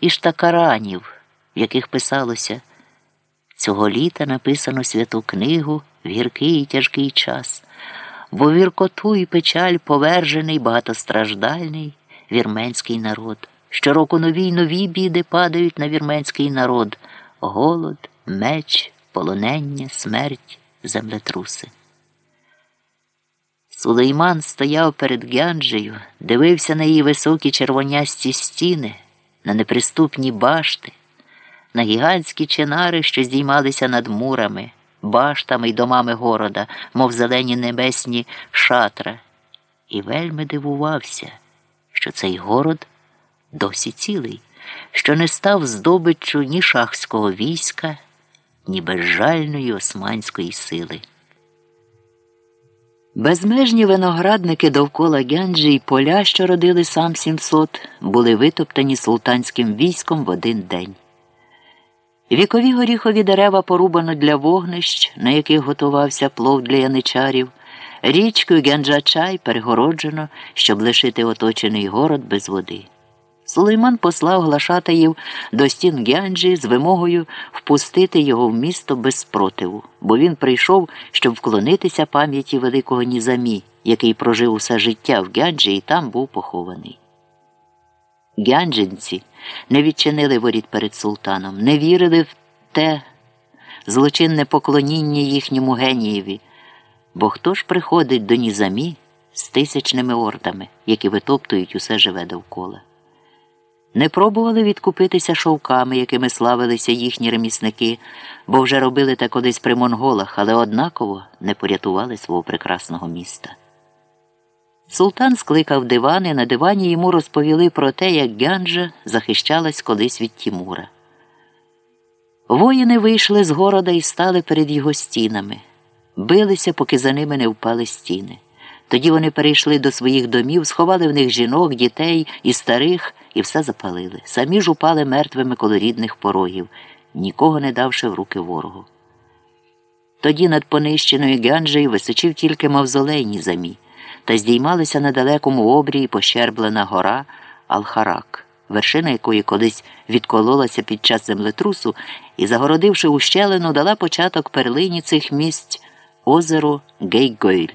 іштакаранів, в яких писалося цього літа написано святу книгу в гіркий і тяжкий час, бо віркоту і печаль повержений багатостраждальний вірменський народ. Щороку нові й нові біди падають на вірменський народ голод, меч, полонення, смерть, землетруси. Сулейман стояв перед Гянджею, дивився на її високі червонясті стіни, на неприступні башти, на гігантські чинари, що здіймалися над мурами, баштами й домами города, мов зелені небесні шатра, і вельми дивувався, що цей город досі цілий, що не став здобиччю ні шахського війська, ні безжальної османської сили. Безмежні виноградники довкола Гянджі й поля, що родили сам 700, були витоптані султанським військом в один день. Вікові горіхові дерева порубано для вогнищ, на яких готувався плов для яничарів, річкою Гянджачай перегороджено, щоб лишити оточений город без води. Сулейман послав глашатаїв до стін Гянджі з вимогою впустити його в місто без спротиву, бо він прийшов, щоб вклонитися пам'яті великого Нізамі, який прожив усе життя в Гянджі і там був похований. Гянджинці не відчинили воріт перед султаном, не вірили в те злочинне поклоніння їхньому генієві, бо хто ж приходить до Нізамі з тисячними ордами, які витоптують усе живе довкола. Не пробували відкупитися шовками, якими славилися їхні ремісники, бо вже робили те колись при монголах, але однаково не порятували свого прекрасного міста. Султан скликав диван і на дивані йому розповіли про те, як Гянджа захищалась колись від Тімура. Воїни вийшли з города і стали перед його стінами, билися, поки за ними не впали стіни. Тоді вони перейшли до своїх домів, сховали в них жінок, дітей і старих і все запалили. Самі ж упали мертвими коло рідних порогів, нікого не давши в руки ворогу. Тоді над понищеною Гянджею височив тільки мавзолей Нізамі, та здіймалася на далекому обрії пощерблена гора Алхарак, вершина якої колись відкололася під час землетрусу і, загородивши ущелину, дала початок перлині цих місць озеро Гейгойль.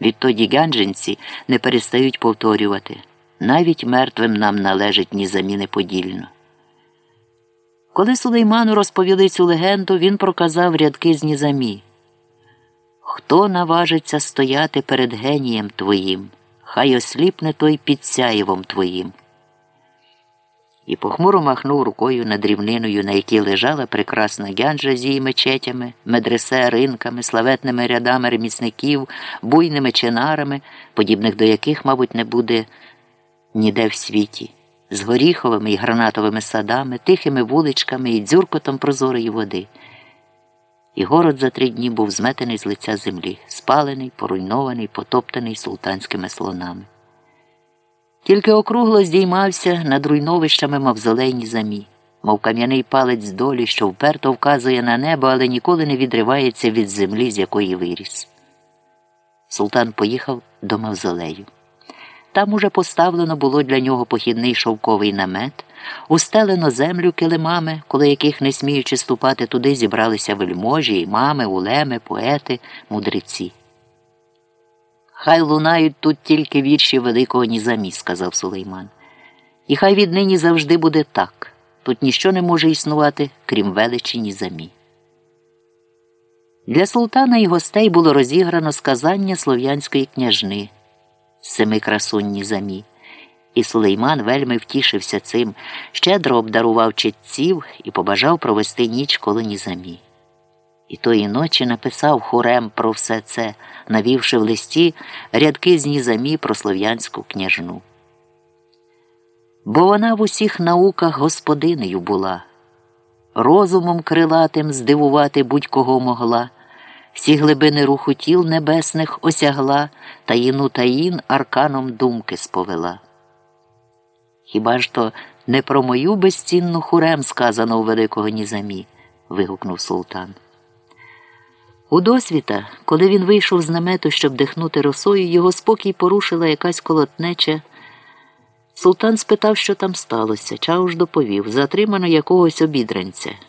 Відтоді гандженці не перестають повторювати навіть мертвим нам належить ні заміни подільно. Коли Сулейману розповіли цю легенду, він проказав рядки з Нізамі. Хто наважиться стояти перед генієм твоїм, хай осліпне той під сяєвом твоїм. І похмуро махнув рукою над рівниною, на якій лежала прекрасна гянджа з її мечетями, медресе, ринками, славетними рядами ремісників, буйними чинарами, подібних до яких, мабуть, не буде ніде в світі, з горіховими і гранатовими садами, тихими вуличками і дзюркотом прозорої води. І город за три дні був зметений з лиця землі, спалений, поруйнований, потоптаний султанськими слонами. Тільки округло здіймався над руйновищами мавзолейні замі, мов кам'яний палець долі, що вперто вказує на небо, але ніколи не відривається від землі, з якої виріс. Султан поїхав до мавзолею. Там уже поставлено було для нього похідний шовковий намет, устелено землю килимами, коли яких, не сміючи ступати туди, зібралися вельможі, імами, улеми, поети, мудреці. Хай лунають тут тільки вірші великого Нізамі, сказав Сулейман. І хай віднині завжди буде так. Тут ніщо не може існувати, крім величі Нізамі. Для султана і гостей було розіграно сказання слов'янської княжни семи красунь Нізамі. І Сулейман вельми втішився цим, щедро обдарував читців і побажав провести ніч коло Нізамі. І тої ночі написав хорем про все це, навівши в листі рядки з Нізамі про слов'янську княжну. Бо вона в усіх науках господинею була, розумом крилатим здивувати будь-кого могла, всі глибини руху тіл небесних осягла, таїну таїн арканом думки сповела. Хіба ж то не про мою безцінну хурем сказано у великого Нізамі? вигукнув султан. У досвіта, коли він вийшов з намету, щоб дихнути росою, його спокій порушила якась колотнеча Султан спитав, що там сталося. Чауш доповів затримано якогось обідранця.